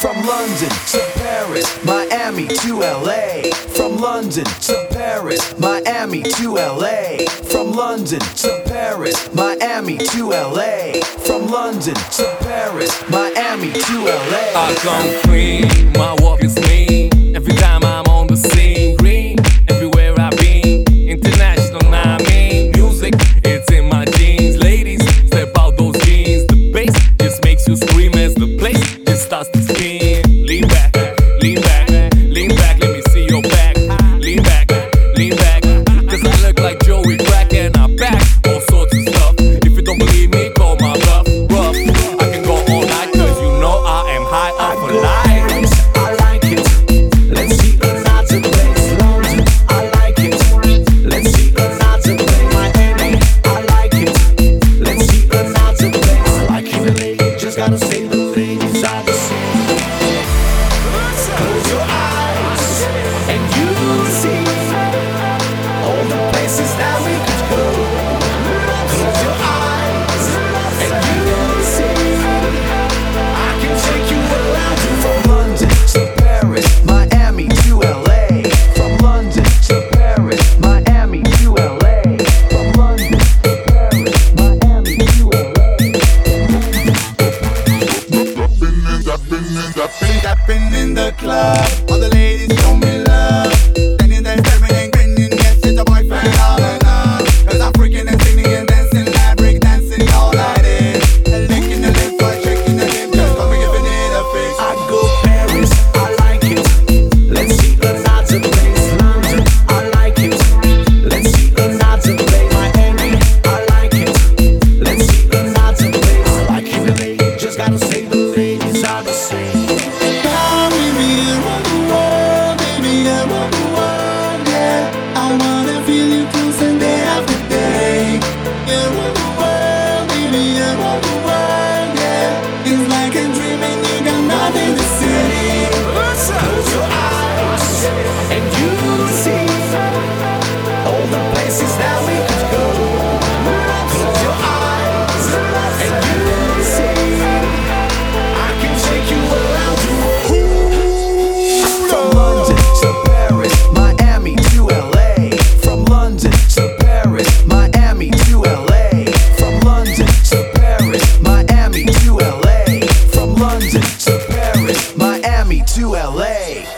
From London to Paris, Miami to LA. From London to Paris, Miami to LA. From London to Paris, Miami to LA. From London to Paris, Miami to LA. I come clean, my walk is mean. LA. Dapping in the club. All the ladies show me love. Standing there staring and grinning. Yes, it's a boyfriend all along. Cause I'm freaking and singing and dancing like break dancing all this. And licking the lips while shaking the lips. Just come and giving it a fix. I go Paris, I like it. Let's see another place. London, I like it. Let's see another place. Miami, I like it. Let's see another place. I like it, Just gotta say the leaving, you got nothing to see. Close your eyes. LA.